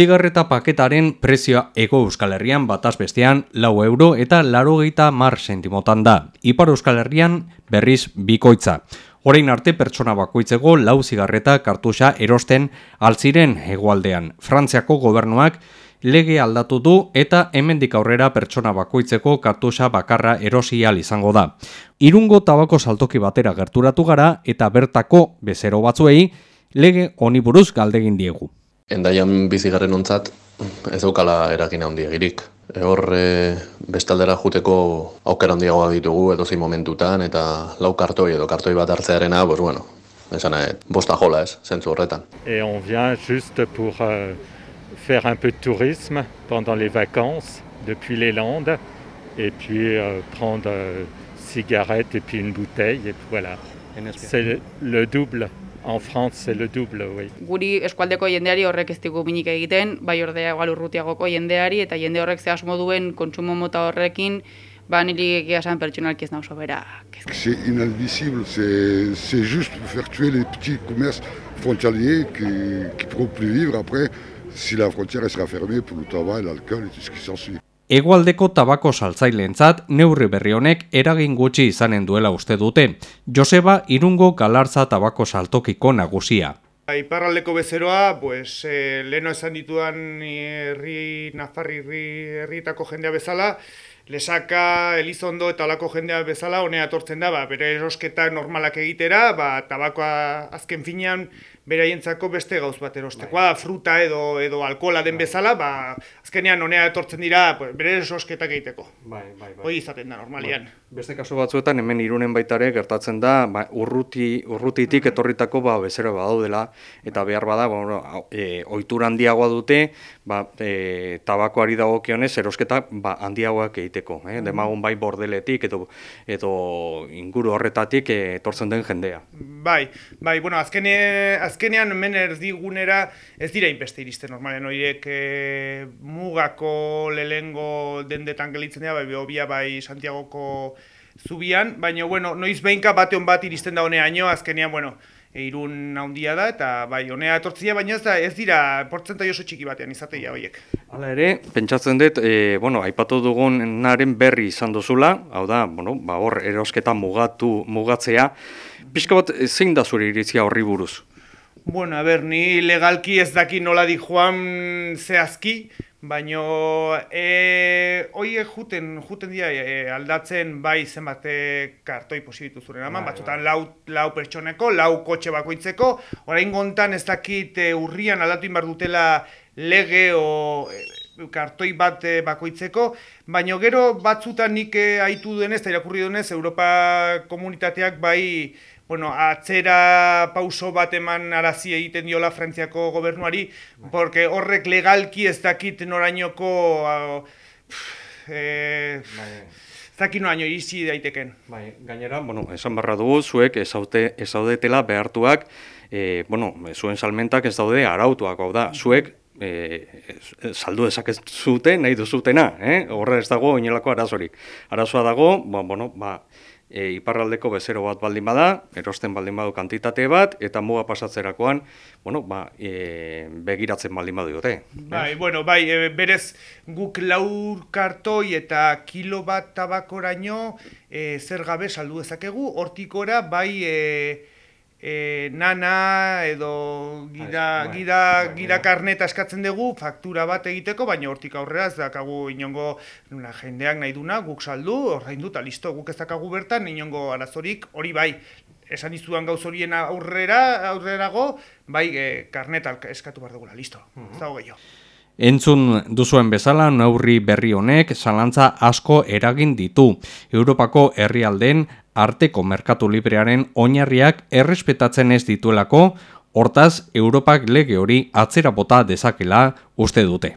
Zigarreta paketaren prezioa ego euskal herrian bataz bestean lau euro eta laro mar sentimotan da. Ipar euskal herrian berriz bikoitza. Horein arte pertsona bakoitzeko lau zigarreta kartuxa erosten altziren hegoaldean. Frantziako gobernuak lege aldatu du eta hemendik aurrera pertsona bakoitzeko kartuxa bakarra erosial izango da. Irungo tabako saltoki batera gerturatu gara eta bertako bezero batzuei lege oniburuz galdegin diegu. Endaian bizigarren ontzat ez daukala eragin handia girik. E hor e, bestaldera juteko aukera handiagoa ditugu edo zein momentutan eta lau kartoi edo kartoi bat hartzearena, pues bueno, esan nahi, bosta jola ez, zentzu horretan. Et on vient juste pour euh, faire un peu de tourisme pendant les vacances depuis les Landes et puis euh, prendre euh, cigarette et puis une bouteille et voilà. C'est le double En France, c'est le double, oui. Guri eskualdeko jendeari horrek ez digu minik egiten, bai ordea egal urrutiagoko jendeari, eta jende horrek zehaz moduen kontsumo mota horrekin, ba niri egia esan pertsonalki ez nauso bera. C'est inadmissible, c'est juste pour faire tuer les petits commerces frontaliers qui, qui pourront plus vivre après si la frontière sera fermée pour le tabac, l'alcool et tout ce qui s'ensuit. Egoaldeko tabako saltzaileentzat neurri berri honek eragin gutxi izanen duela uste dute. Joseba Irungo Galartza tabako saltokiko nagusia. Iparraldeko bezeroa, pues, eh, leno esan ditudan herri Nafarri herrietako jendea bezala, lesaka, elizondo eta olako jendea bezala, honea atortzen da, ba, bere erosketa normalak egitera, ba, tabakoa azken finean, beraientzako beste gauz bat erosteko. Bai. fruta edo edo alkola den bai. bezala, ba, azkenean honea etortzen dira, pues, bere esosketak egiteko. Bai, bai, bai. Hoi izaten da normalian. Bai. Beste kasu batzuetan hemen irunen baitare gertatzen da, ba, urruti, urrutitik etorritako ba, bezero badaudela, eta behar bada, ba, bueno, e, oitura handiagoa dute, ba, e, tabakoari dagokionez erosketa ba, handiagoak egiteko. Eh? Demagun bai bordeletik edo, edo inguru horretatik e, etortzen den jendea. Bai, bai, bueno, azkenean, azkenean hemen erdigunera ez dira inbeste iristen normalen horiek e, mugako lehengo dendetan gelitzen dira, bai, obia bai Santiagoko zubian, baina, bueno, noiz behinka bate hon bat iristen da honeaino, azkenean, bueno, irun handia da, eta bai, honea etortzia, baina ez, da, ez dira portzentai oso txiki batean izateia horiek. Hala ere, pentsatzen dut, e, bueno, aipatu dugun naren berri izan duzula, hau da, bueno, ba, hor erosketa mugatu, mugatzea, Pixka bat, zein da zure iritzia horri buruz? Bueno, a ber, ni legalki ez daki nola di joan zehazki, baino e, oie juten, juten dira e, aldatzen bai zenbate kartoi posibitu zuren. Aman, bai, batzutan bai. lau, lau pertsoneko, lau kotxe bakoitzeko, orain gontan ez dakit e, urrian aldatu inbar dutela lege o e, kartoi bat bakoitzeko, baino gero batzutan nik e, aitu denez, eta irakurri denez, Europa komunitateak bai bueno, atzera pauso bat eman arazi egiten diola Frantziako gobernuari, bai. porque horrek legalki ez dakit norainoko eh, bai. ez dakit noraino izi daiteken. Bai, gainera, bueno, esan barra dugu, zuek ezaudetela behartuak, e, bueno, zuen salmentak ez daude arautuak, hau da, zuek e, saldu ezak ez zuten, nahi duzutena, eh? horre ez dago inelako arazorik. Arazoa dago, ba, bueno, ba, e, iparraldeko bezero bat baldin bada, erosten baldin badu kantitate bat, eta muga pasatzerakoan, bueno, ba, e, begiratzen baldin badu dute. Bai, bueno, bai, e, berez guk laur kartoi eta kilo bat tabakoraino e, zer gabe saldu dezakegu, hortikora bai... E, e, nana edo gira, bai, gira, bai, gira bai. karneta eskatzen dugu faktura bat egiteko, baina hortik aurrera ez dakagu inongo nuna, jendeak nahi duna, guk saldu, ordaindu eta listo, guk ez dakagu bertan inongo arazorik, hori bai, esan izudan gauz horien aurrera, aurrerago, bai e, karneta eskatu behar dugula, listo, uh -huh. ez dago gehiago. Entzun duzuen bezala neurri berri honek zalantza asko eragin ditu. Europako herrialden arteko merkatu librearen oinarriak errespetatzen ez dituelako, hortaz Europak lege hori atzera bota dezakela uste dute.